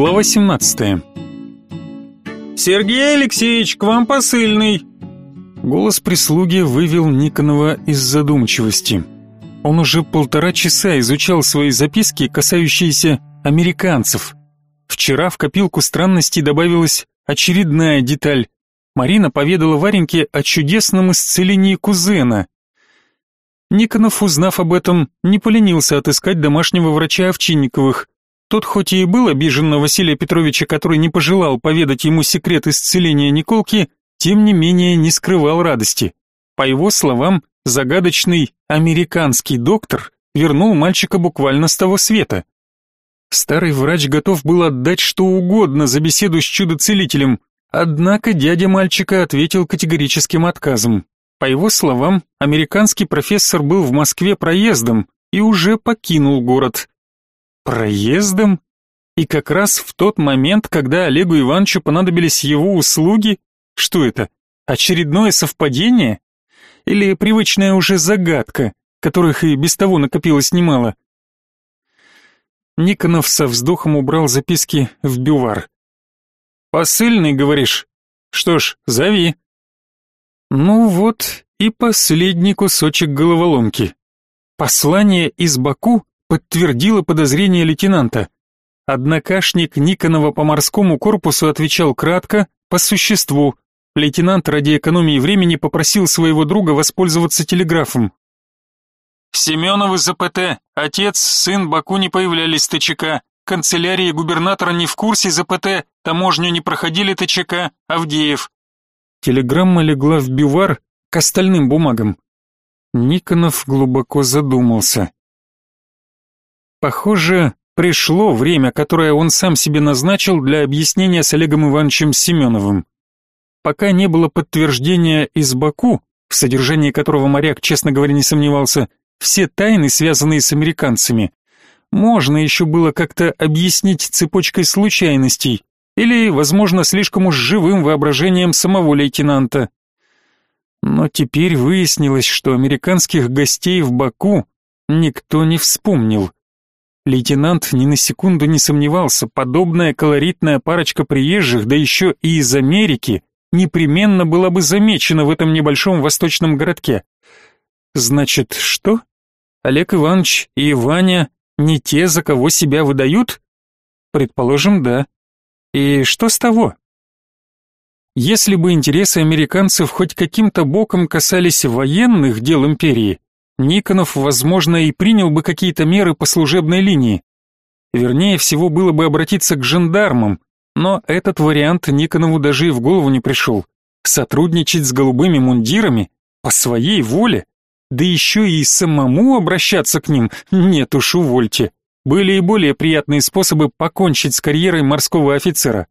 Глава 17. Сергей Алексеевич, к вам посыльный. Голос прислуги вывел Никонова из задумчивости. Он уже полтора часа изучал свои записки, касающиеся американцев. Вчера в копилку странностей добавилась очередная деталь. Марина поведала Вареньке о чудесном исцелении кузена. Никонов, узнав об этом, не поленился отыскать домашнего врача Овчинниковых. Тот хоть и был обижен на Василия Петровича, который не пожелал поведать ему секрет исцеления Николки, тем не менее не скрывал радости. По его словам, загадочный американский доктор вернул мальчика буквально с того света. Старый врач готов был отдать что угодно за беседу с чудо-целителем, однако дядя мальчика ответил категорическим отказом. По его словам, американский профессор был в Москве проездом и уже покинул город. Проездом? И как раз в тот момент, когда Олегу Ивановичу понадобились его услуги? Что это? Очередное совпадение? Или привычная уже загадка, которых и без того накопилось немало? Никонов со вздохом убрал записки в бювар. «Посыльный, говоришь? Что ж, зови». Ну вот и последний кусочек головоломки. Послание из Баку подтвердило подозрение лейтенанта. Однокашник Никонова по морскому корпусу отвечал кратко, по существу. Лейтенант ради экономии времени попросил своего друга воспользоваться телеграфом. Семеновы ЗПТ, отец, сын Баку не появлялись ТЧК, канцелярия губернатора не в курсе ЗПТ, таможню не проходили ТЧК, Авдеев. Телеграмма легла в бювар к остальным бумагам. Никонов глубоко задумался. Похоже, пришло время, которое он сам себе назначил для объяснения с Олегом Ивановичем Семеновым. Пока не было подтверждения из Баку, в содержании которого моряк, честно говоря, не сомневался, все тайны, связанные с американцами, можно еще было как-то объяснить цепочкой случайностей, или, возможно, слишком уж живым воображением самого лейтенанта. Но теперь выяснилось, что американских гостей в Баку никто не вспомнил. Лейтенант ни на секунду не сомневался, подобная колоритная парочка приезжих, да еще и из Америки, непременно была бы замечена в этом небольшом восточном городке. Значит, что? Олег Иванович и Ваня не те, за кого себя выдают? Предположим, да. И что с того? Если бы интересы американцев хоть каким-то боком касались военных дел империи, Никонов, возможно, и принял бы какие-то меры по служебной линии. Вернее всего было бы обратиться к жандармам, но этот вариант Никонову даже и в голову не пришел. Сотрудничать с голубыми мундирами по своей воле, да еще и самому обращаться к ним, нет уж, увольте. Были и более приятные способы покончить с карьерой морского офицера.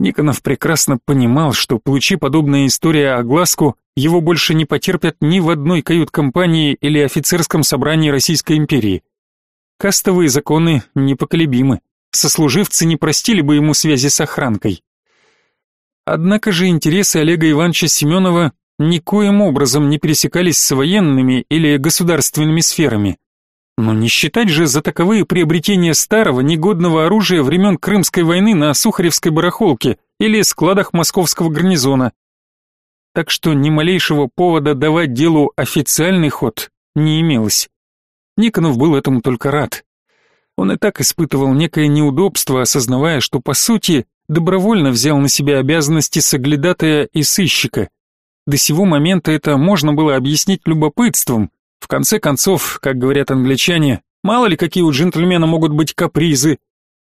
Никонов прекрасно понимал, что, получи подобная история огласку, его больше не потерпят ни в одной кают-компании или офицерском собрании Российской империи. Кастовые законы непоколебимы, сослуживцы не простили бы ему связи с охранкой. Однако же интересы Олега Ивановича Семенова никоим образом не пересекались с военными или государственными сферами. Но не считать же за таковые приобретения старого, негодного оружия времен Крымской войны на Сухаревской барахолке или складах московского гарнизона. Так что ни малейшего повода давать делу официальный ход не имелось. Никонов был этому только рад. Он и так испытывал некое неудобство, осознавая, что по сути добровольно взял на себя обязанности соглядатая и сыщика. До сего момента это можно было объяснить любопытством, в конце концов, как говорят англичане, мало ли какие у джентльмена могут быть капризы.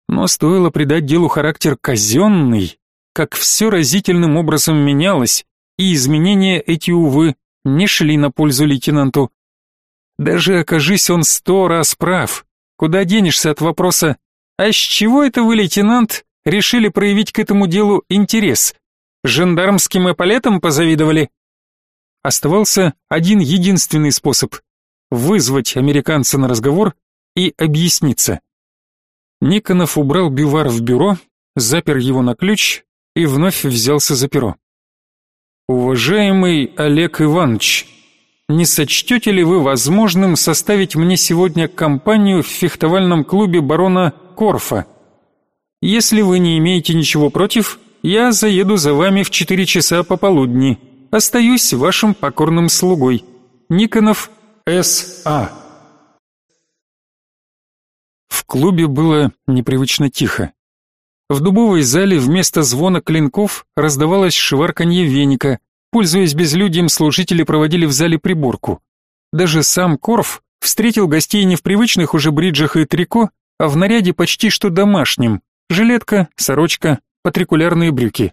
Но стоило придать делу характер казенный, как все разительным образом менялось, и изменения эти, увы, не шли на пользу лейтенанту. Даже окажись он сто раз прав, куда денешься от вопроса «А с чего это вы, лейтенант, решили проявить к этому делу интерес? Жандармским эполетам позавидовали?» Оставался один единственный способ — вызвать американца на разговор и объясниться. Никонов убрал бивар в бюро, запер его на ключ и вновь взялся за перо. «Уважаемый Олег Иванович, не сочтете ли вы возможным составить мне сегодня компанию в фехтовальном клубе барона Корфа?» Если вы не имеете ничего против, я заеду за вами в четыре часа пополудни. Остаюсь вашим покорным слугой. Никонов С.А. В клубе было непривычно тихо. В дубовой зале вместо звона клинков раздавалось шварканье веника. Пользуясь безлюдьем, служители проводили в зале приборку. Даже сам Корф встретил гостей не в привычных уже бриджах и трико, а в наряде почти что домашнем. Жилетка, сорочка, патрикулярные брюки.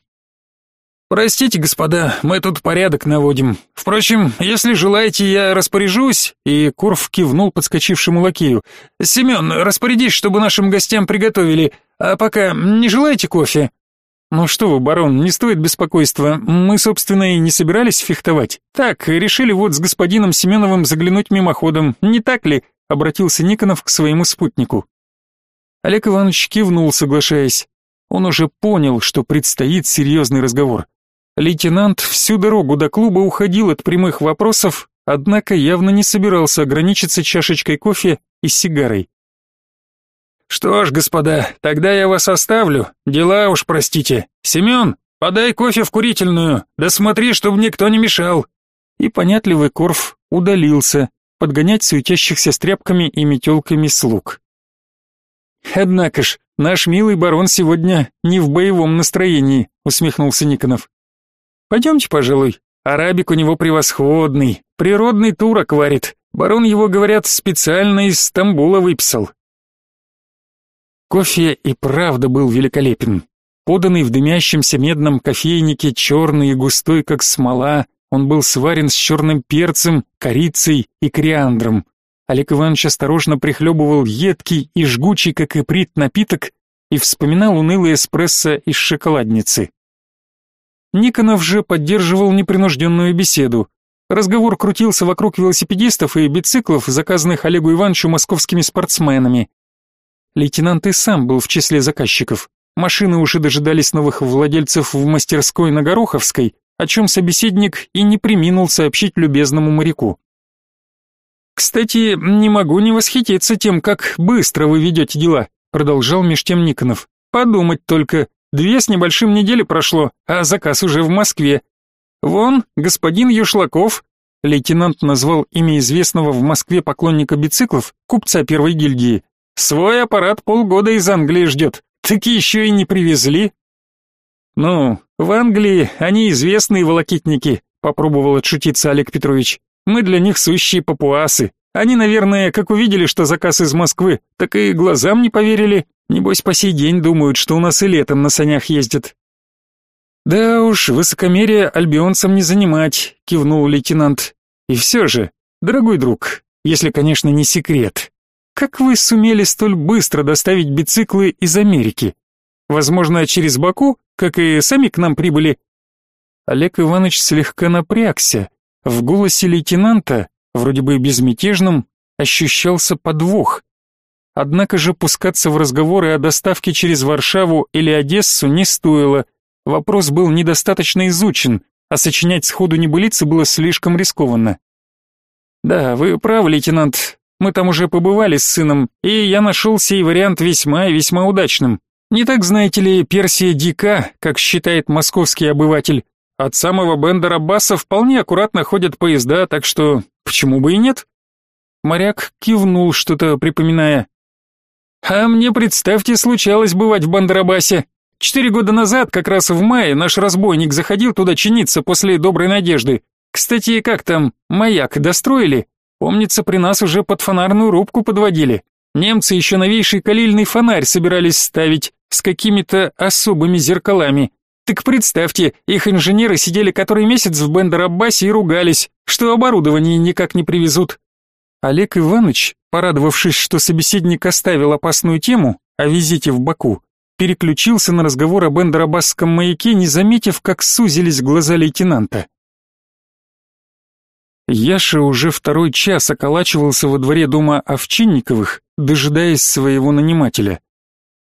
«Простите, господа, мы тут порядок наводим. Впрочем, если желаете, я распоряжусь...» И Корф кивнул подскочившему лакею. «Семен, распорядись, чтобы нашим гостям приготовили. А пока не желаете кофе?» «Ну что вы, барон, не стоит беспокойства. Мы, собственно, и не собирались фехтовать. Так, решили вот с господином Семеновым заглянуть мимоходом, не так ли?» Обратился Никонов к своему спутнику. Олег Иванович кивнул, соглашаясь. Он уже понял, что предстоит серьезный разговор. Лейтенант всю дорогу до клуба уходил от прямых вопросов, однако явно не собирался ограничиться чашечкой кофе и сигарой. «Что ж, господа, тогда я вас оставлю. Дела уж, простите. Семен, подай кофе в курительную, да смотри, чтобы никто не мешал». И понятливый Корф удалился, подгонять суетящихся с и метелками слуг. «Однако ж, наш милый барон сегодня не в боевом настроении», усмехнулся Никонов. Пойдемте, пожалуй. Арабик у него превосходный, природный турок варит. Барон его, говорят, специально из Стамбула выписал. Кофе и правда был великолепен. Поданный в дымящемся медном кофейнике, черный и густой, как смола, он был сварен с черным перцем, корицей и кориандром. Олег Иванович осторожно прихлебывал едкий и жгучий, как и прит, напиток и вспоминал унылый эспрессо из шоколадницы. Никонов же поддерживал непринужденную беседу. Разговор крутился вокруг велосипедистов и бициклов, заказанных Олегу Ивановичу московскими спортсменами. Лейтенант и сам был в числе заказчиков. Машины уже дожидались новых владельцев в мастерской на Гороховской, о чем собеседник и не приминул сообщить любезному моряку. «Кстати, не могу не восхититься тем, как быстро вы ведете дела», продолжал меж тем Никонов. «Подумать только, Две с небольшим недели прошло, а заказ уже в Москве. Вон, господин Юшлаков, лейтенант назвал имя известного в Москве поклонника бициклов, купца первой гильдии. Свой аппарат полгода из Англии ждет, так еще и не привезли. Ну, в Англии они известные волокитники, попробовал отшутиться Олег Петрович. Мы для них сущие папуасы. Они, наверное, как увидели, что заказ из Москвы, так и глазам не поверили. Небось, по сей день думают, что у нас и летом на санях ездят. Да уж, высокомерие альбионцам не занимать, кивнул лейтенант. И все же, дорогой друг, если, конечно, не секрет, как вы сумели столь быстро доставить бициклы из Америки? Возможно, через Баку, как и сами к нам прибыли? Олег Иванович слегка напрягся. В голосе лейтенанта, вроде бы безмятежном, ощущался подвох. Однако же пускаться в разговоры о доставке через Варшаву или Одессу не стоило. Вопрос был недостаточно изучен, а сочинять сходу небылицы было слишком рискованно. Да, вы правы, лейтенант. Мы там уже побывали с сыном, и я нашел сей вариант весьма и весьма удачным. Не так, знаете ли, Персия дика, как считает московский обыватель. От самого Бендера Басса вполне аккуратно ходят поезда, так что почему бы и нет? Моряк кивнул, что-то припоминая. А мне, представьте, случалось бывать в Бандерабасе. Четыре года назад, как раз в мае, наш разбойник заходил туда чиниться после Доброй Надежды. Кстати, как там, маяк достроили? Помнится, при нас уже под фонарную рубку подводили. Немцы еще новейший калильный фонарь собирались ставить с какими-то особыми зеркалами. Так представьте, их инженеры сидели который месяц в Бендер-Аббасе и ругались, что оборудование никак не привезут. Олег Иванович, порадовавшись, что собеседник оставил опасную тему о визите в Баку, переключился на разговор о Бендерабасском маяке, не заметив, как сузились глаза лейтенанта. Яша уже второй час околачивался во дворе дома Овчинниковых, дожидаясь своего нанимателя.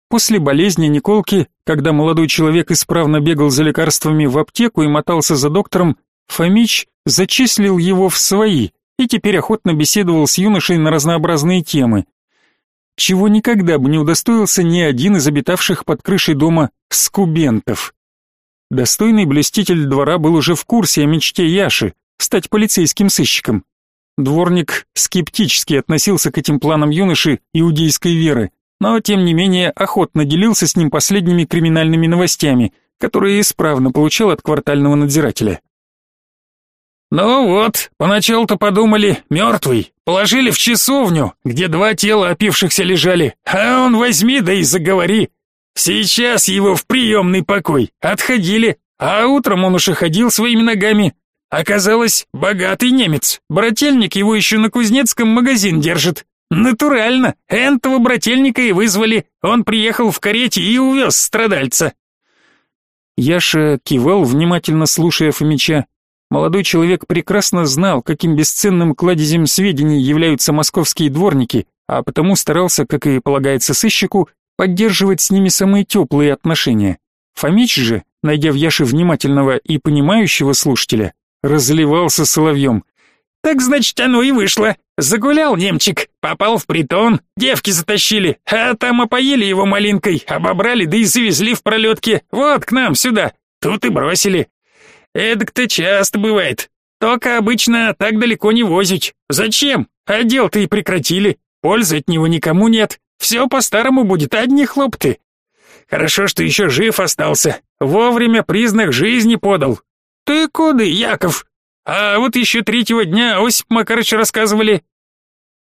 После болезни Николки, когда молодой человек исправно бегал за лекарствами в аптеку и мотался за доктором, Фомич зачислил его в свои – и теперь охотно беседовал с юношей на разнообразные темы. чего никогда бы не удостоился ни один из обитавших под крышей дома скубентов. Достойный блеститель двора был уже в курсе о мечте Яши стать полицейским сыщиком. Дворник скептически относился к этим планам юноши иудейской веры, но тем не менее охотно делился с ним последними криминальными новостями, которые исправно получал от квартального надзирателя. «Ну вот, поначалу-то подумали, мертвый. Положили в часовню, где два тела опившихся лежали. А он возьми да и заговори. Сейчас его в приемный покой. Отходили, а утром он уже ходил своими ногами. Оказалось, богатый немец. Брательник его еще на Кузнецком магазин держит. Натурально, энтого брательника и вызвали. Он приехал в карете и увез страдальца. Яша кивал, внимательно слушая Фомича. Молодой человек прекрасно знал, каким бесценным кладезем сведений являются московские дворники, а потому старался, как и полагается сыщику, поддерживать с ними самые теплые отношения. Фомич же, найдя в Яше внимательного и понимающего слушателя, разливался соловьем. «Так, значит, оно и вышло. Загулял немчик, попал в притон, девки затащили, а там опоили его малинкой, обобрали, да и завезли в пролетке. Вот к нам, сюда. Тут и бросили. Эдак-то часто бывает. Только обычно так далеко не возить. Зачем? А дел-то и прекратили. Пользы от него никому нет. Все по-старому будет, одни хлопты. Хорошо, что еще жив остался. Вовремя признак жизни подал. Ты куда, Яков? А вот еще третьего дня Осип Макарыч рассказывали.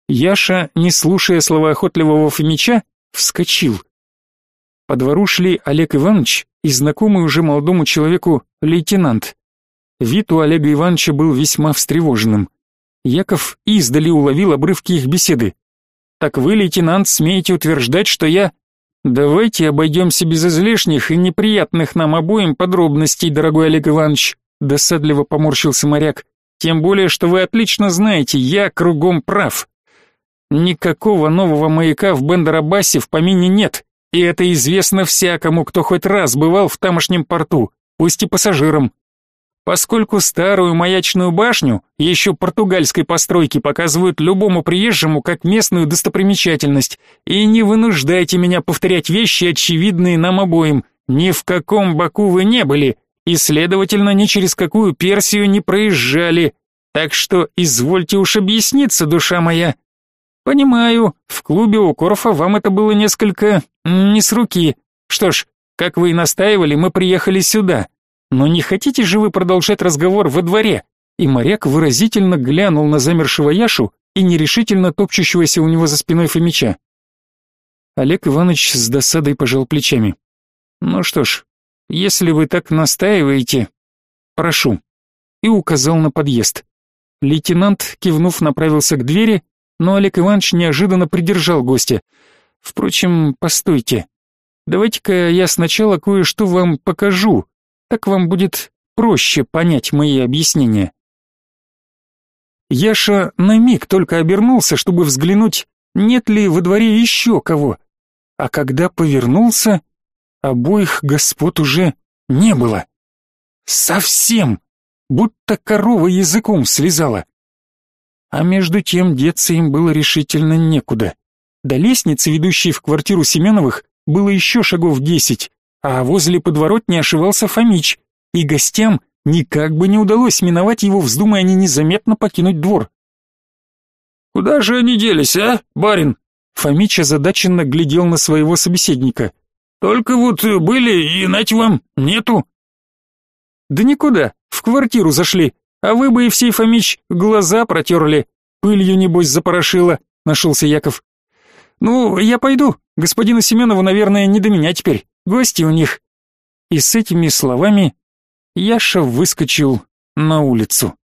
Яша, не слушая слова охотливого Фомича, вскочил. По двору шли Олег Иванович и знакомый уже молодому человеку лейтенант. Вид у Олега Ивановича был весьма встревоженным. Яков издали уловил обрывки их беседы. «Так вы, лейтенант, смеете утверждать, что я...» «Давайте обойдемся без излишних и неприятных нам обоим подробностей, дорогой Олег Иванович», досадливо поморщился моряк. «Тем более, что вы отлично знаете, я кругом прав. Никакого нового маяка в Бендерабасе в помине нет, и это известно всякому, кто хоть раз бывал в тамошнем порту, пусть и пассажиром. Поскольку старую маячную башню, еще португальской постройки, показывают любому приезжему как местную достопримечательность, и не вынуждайте меня повторять вещи, очевидные нам обоим, ни в каком Баку вы не были, и, следовательно, ни через какую Персию не проезжали, так что извольте уж объясниться, душа моя. Понимаю, в клубе у Корфа вам это было несколько... не с руки. Что ж, как вы и настаивали, мы приехали сюда, но не хотите же вы продолжать разговор во дворе? И моряк выразительно глянул на замершего Яшу и нерешительно топчущегося у него за спиной Фомича. Олег Иванович с досадой пожал плечами. Ну что ж, если вы так настаиваете, прошу. И указал на подъезд. Лейтенант, кивнув, направился к двери, но Олег Иванович неожиданно придержал гостя. Впрочем, постойте. Давайте-ка я сначала кое-что вам покажу, так вам будет проще понять мои объяснения. Яша на миг только обернулся, чтобы взглянуть, нет ли во дворе еще кого. А когда повернулся, обоих господ уже не было. Совсем, будто корова языком слезала. А между тем деться им было решительно некуда. До лестницы, ведущей в квартиру Семеновых, было еще шагов десять, а возле подворотни ошивался Фомич, и гостям никак бы не удалось миновать его, вздумая они незаметно покинуть двор. «Куда же они делись, а, барин?» Фомич озадаченно глядел на своего собеседника. «Только вот были, и нать вам, нету». «Да никуда, в квартиру зашли, а вы бы, Евсей Фомич, глаза протерли, пылью, небось, запорошило», — нашелся Яков. «Ну, я пойду, господину Семенову, наверное, не до меня теперь». Гости у них. И с этими словами Яша выскочил на улицу.